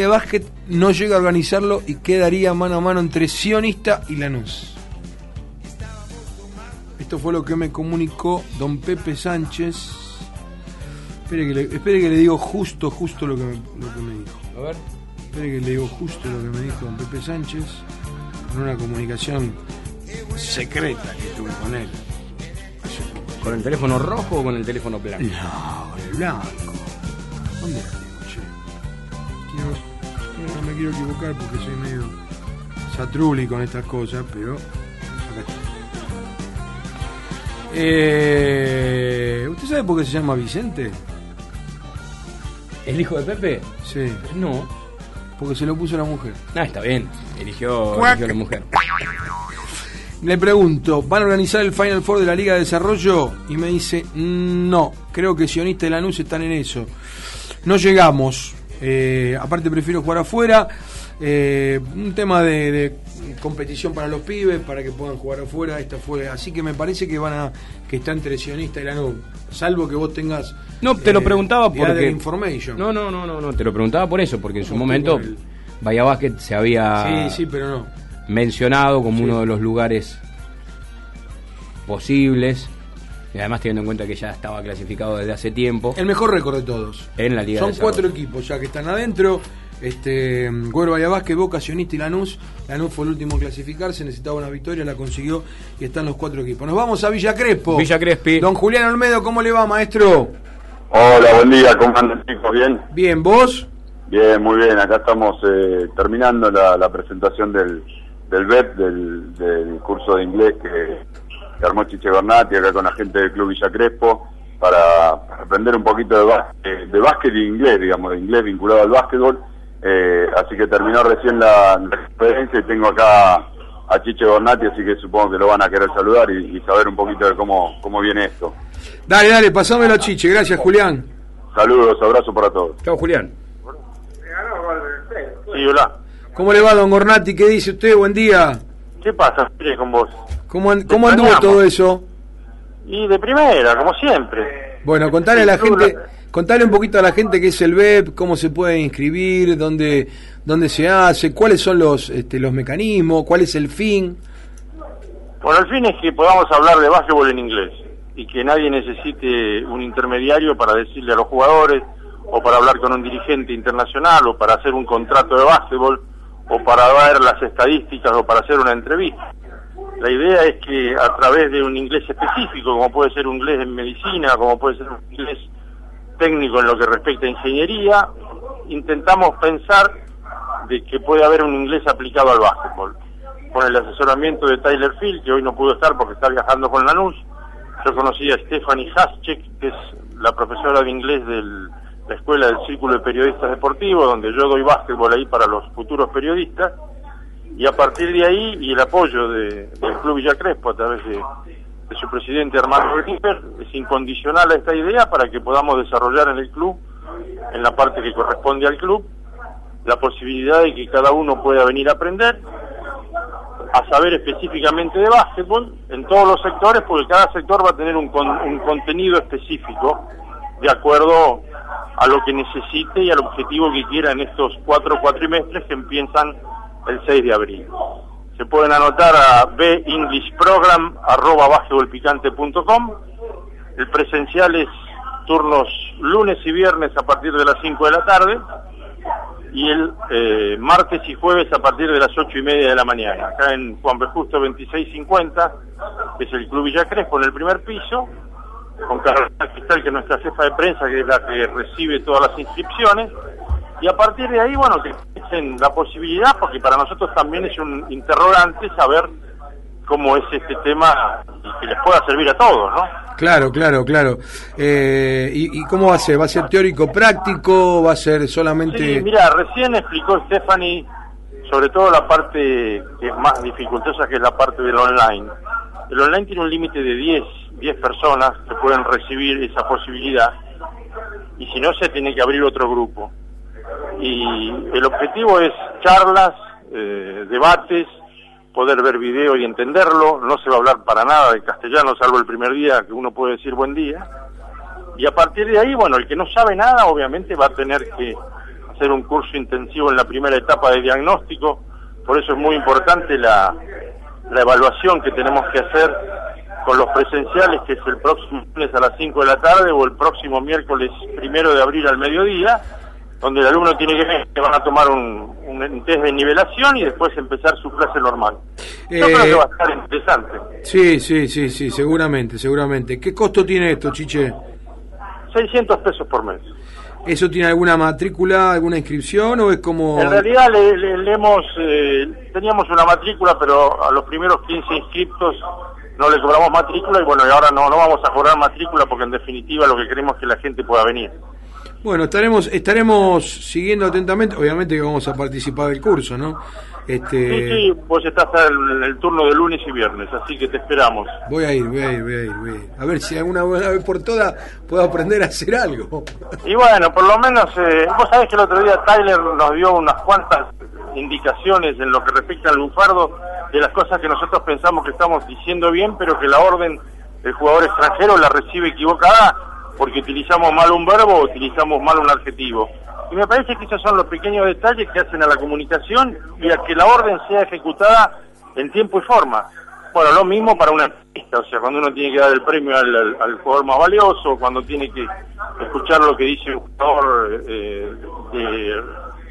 Bahía Basket no llega a organizarlo y quedaría mano a mano entre Sionista y Lanús. Esto fue lo que me comunicó don Pepe Sánchez. Espere que le, espere que le digo justo, justo lo que, me, lo que me dijo. A ver. Espere que le digo justo lo que me dijo don Pepe Sánchez en una comunicación secreta que tuve con él. ¿Con el teléfono rojo o con el teléfono blanco? No, el blanco. ¿Dónde che? Quiero- equivocar porque soy medio satruli con estas cosas, pero. Eh, ¿Usted sabe por qué se llama Vicente? ¿El hijo de Pepe? Sí, No. porque se lo puso la mujer. Ah, está bien. Eligió, eligió la mujer. Le pregunto, ¿van a organizar el Final Four de la Liga de Desarrollo? Y me dice, "Mm, no, creo que Sionista y Lanús están en eso. No llegamos. Eh, aparte prefiero jugar afuera. Eh, un tema de, de competición para los pibes, para que puedan jugar afuera. Esta fue, así que me parece que van a que está entre Sionista y Lanús. Salvo que vos tengas. No, te lo eh, preguntaba porque. information. No, no, no, no, no, te lo preguntaba por eso, porque en su ¿Cómo momento el- Bahía Basket se había Sí, sí, pero no. mencionado como Sí. uno de los lugares posibles. Y además teniendo en cuenta que ya estaba clasificado desde hace tiempo El mejor récord de todos. en la Liga Son de cuatro equipos ya que están adentro. Este, Güero Vázquez, Boca, Sionista y Lanús. Lanús fue el último en clasificarse, necesitaba una victoria, la consiguió y están los cuatro equipos. Nos vamos a Villa Crespo. Villa Crespi. Don Julián Olmedo, ¿cómo le va, maestro? Hola, buen día, ¿cómo andan chicos? ¿Bien? Bien, ¿vos? Bien, muy bien, acá estamos eh, terminando la, la presentación del, del BEP, del, del curso de inglés que, que armó Chiche Bernati acá con la gente del Club Villa Crespo para, aprender un poquito de, básquet, de básquet y inglés, digamos, de inglés vinculado al básquetbol. Eh, así que terminó recién la, la experiencia y tengo acá a Chiche Bernati, así que supongo que lo van a querer saludar y, y saber un poquito de cómo, cómo viene esto. Dale, dale, pasámelo a Chiche. Gracias, Julián. Saludos, abrazos para todos. Chao, Julián. Sí, hola. ¿Cómo le va, don Gornati? ¿Qué dice usted? Buen día. ¿Qué pasa, con vos? ¿Cómo, cómo anduvo todo eso? Y de primera, como siempre. Bueno, contale a la gente, contale un poquito a la gente qué es el BEP, cómo se puede inscribir, dónde, dónde se hace, cuáles son los, este, los mecanismos, cuál es el fin. Bueno, el fin es que podamos hablar de básquetbol en inglés y que nadie necesite un intermediario para decirle a los jugadores o para hablar con un dirigente internacional o para hacer un contrato de básquetbol o para ver las estadísticas o para hacer una entrevista. La idea es que a través de un inglés específico, como puede ser un inglés en medicina, como puede ser un inglés técnico en lo que respecta a ingeniería, intentamos pensar de que puede haber un inglés aplicado al básquetbol. Con el asesoramiento de Tyler Field, que hoy no pudo estar porque está viajando con Lanús, yo conocí a Stephanie Haschek, que es la profesora de inglés de la Escuela del Círculo de Periodistas Deportivos, donde yo doy básquetbol ahí para los futuros periodistas, y a partir de ahí, y el apoyo de- del Club Villa Crespo a través de, su presidente Armando Ripper, es incondicional a esta idea para que podamos desarrollar en el club, en la parte que corresponde al club, la posibilidad de que cada uno pueda venir a aprender, a saber específicamente de básquetbol en todos los sectores, porque cada sector va a tener un, con- un contenido específico de acuerdo a lo que necesite y al objetivo que quiera en estos cuatro cuatrimestres que empiezan el 6 de abril. Se pueden anotar a benglishprogram.com. El presencial es turnos lunes y viernes a partir de las 5 de la tarde y el eh, martes y jueves a partir de las ocho y media de la mañana. Acá en Juan B. Justo 2650, que es el Club Villa Crespo, en el primer piso, con Carolina Cristal, que es nuestra jefa de prensa, que es la que recibe todas las inscripciones. Y a partir de ahí, bueno, que piensen la posibilidad, porque para nosotros también es un interrogante saber cómo es este tema y que les pueda servir a todos, ¿no? Claro, claro, claro. Eh, ¿y, y cómo va a ser? ¿Va a ser teórico práctico? ¿Va a ser solamente...? Sí, mira, recién explicó Stephanie sobre todo la parte que es más dificultosa, que es la parte del online. El online tiene un límite de 10, 10 personas que pueden recibir esa posibilidad y si no se tiene que abrir otro grupo. Y el objetivo es charlas, eh, debates, poder ver video y entenderlo. No se va a hablar para nada de castellano, salvo el primer día que uno puede decir buen día. Y a partir de ahí, bueno, el que no sabe nada, obviamente va a tener que hacer un curso intensivo en la primera etapa de diagnóstico, por eso es muy importante la, la evaluación que tenemos que hacer con los presenciales, que es el próximo lunes a las 5 de la tarde o el próximo miércoles primero de abril al mediodía, donde el alumno tiene que ver que van a tomar un, un test de nivelación y después empezar su clase normal. Yo creo que Eh, va a estar interesante. Sí, sí, sí, sí, seguramente, seguramente. ¿Qué costo tiene esto, Chiche? 600 pesos por mes. ¿Eso tiene alguna matrícula, alguna inscripción o es como... En realidad le, le- le hemos, eh, teníamos una matrícula, pero a los primeros 15 inscriptos no le cobramos matrícula y bueno, y ahora no, no vamos a cobrar matrícula porque en definitiva lo que queremos es que la gente pueda venir. Bueno, estaremos estaremos siguiendo atentamente, obviamente que vamos a participar del curso, ¿no? Este, Sí, sí, vos estás en el turno de lunes y viernes, así que te esperamos. Voy a ir, voy a ir, voy a ir, voy a ir. A ver si alguna vez por todas puedo aprender a hacer algo. Y bueno, por lo menos, eh, vos sabés que el otro día Tyler nos dio unas cuantas indicaciones en lo que respecta al lunfardo de las cosas que nosotros pensamos que estamos diciendo bien, pero que la orden del jugador extranjero la recibe equivocada porque utilizamos mal un verbo o utilizamos mal un adjetivo. Y me parece que esos son los pequeños detalles que hacen a la comunicación y a que la orden sea ejecutada en tiempo y forma. Bueno, lo mismo para una artista, o sea, cuando uno tiene que dar el premio al jugador más valioso, cuando tiene que escuchar lo que dice un jugador eh, de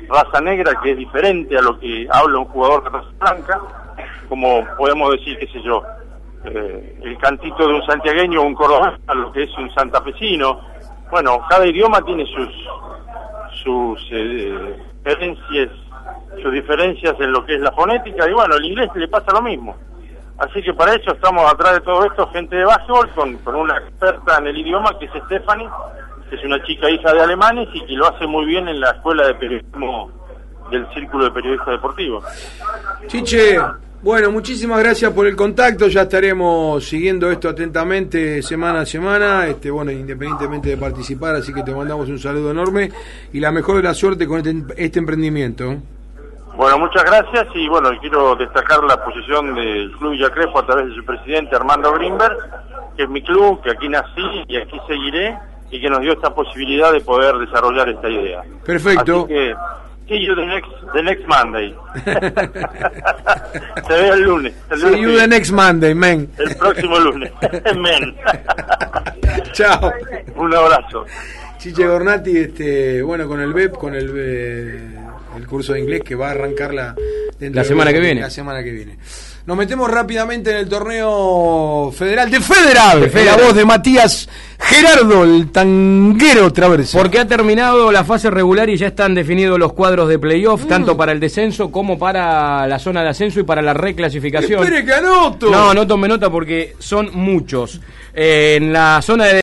raza negra, que es diferente a lo que habla un jugador de raza blanca, como podemos decir, qué sé yo, eh, el cantito de un santiagueño o un cordobés a lo que es un santafesino. Bueno, cada idioma tiene sus sus eh, diferencias sus diferencias en lo que es la fonética y bueno, el inglés le pasa lo mismo. Así que para eso estamos atrás de todo esto, gente de básquetbol, con, con una experta en el idioma que es Stephanie, que es una chica hija de alemanes y que lo hace muy bien en la escuela de periodismo del Círculo de Periodistas Deportivos. Chiche, bueno, muchísimas gracias por el contacto. Ya estaremos siguiendo esto atentamente semana a semana. Este, bueno, independientemente de participar, así que te mandamos un saludo enorme y la mejor de la suerte con este, este emprendimiento. Bueno, muchas gracias y bueno, quiero destacar la posición del Club Villacrespo a través de su presidente Armando Grimberg, que es mi club, que aquí nací y aquí seguiré y que nos dio esta posibilidad de poder desarrollar esta idea. Perfecto. Así que, see you the next, the next Monday. Se ve el lunes. El, lunes See you the next Monday, man. el próximo lunes. Men. Chao. Un abrazo. Chiche Gornati, este, bueno, con el BEP, con el, eh, el curso de inglés que va a arrancar la, La de- semana que viene. La semana que viene. Nos metemos rápidamente en el torneo federal de Federal. De La voz de Matías Gerardo, el tanguero Traverso. Porque ha terminado la fase regular y ya están definidos los cuadros de playoff, tanto para el descenso como para la zona de ascenso y para la reclasificación. Espere que anoto. No, no tome nota porque son muchos. Eh, en la zona de